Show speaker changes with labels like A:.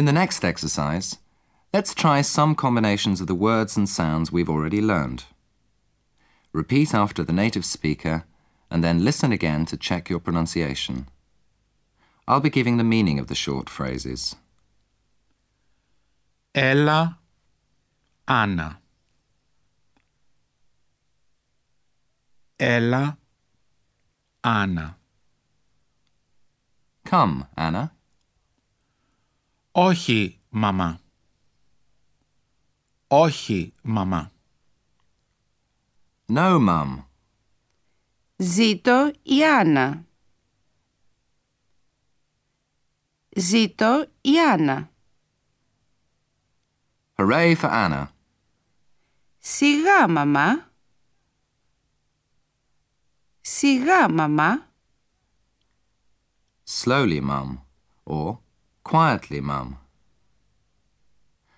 A: In the next exercise, let's try some combinations of the words and sounds we've already learned. Repeat after the native speaker and then listen again to check your pronunciation. I'll be giving the meaning of the short phrases.
B: Ella, Anna. Ella, Anna.
A: Come, Anna.
B: Όχι, μαμά. Όχι, μαμά.
A: No, Mum.
C: Ζήτω η Άννα. Ζήτω η Άννα.
A: Hooray for Anna.
C: Σιγά, μαμά. Σιγά, μαμά.
A: Slowly, Mum. Or Quietly, Mum.